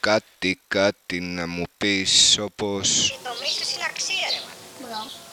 κάτι, κάτι να μου πεις όπως... Το μίσος είναι αξία, ρε, μα.